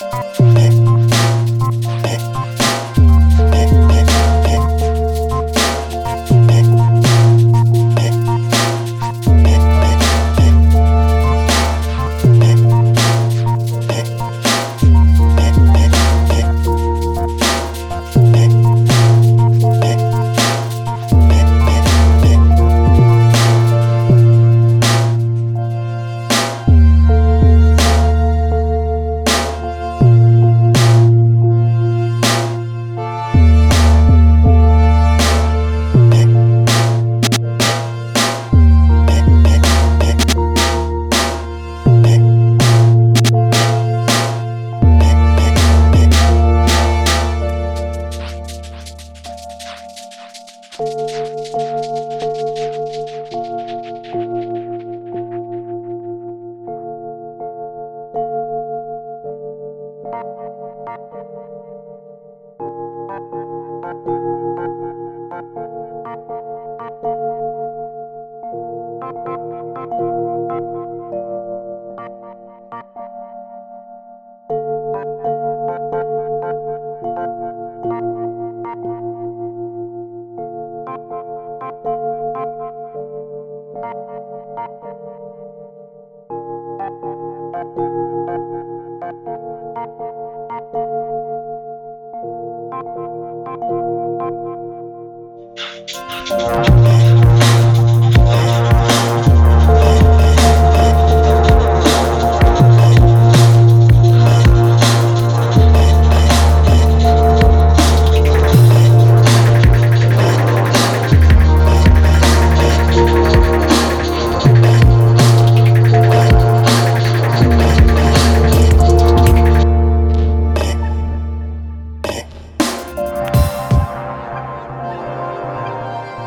Hey.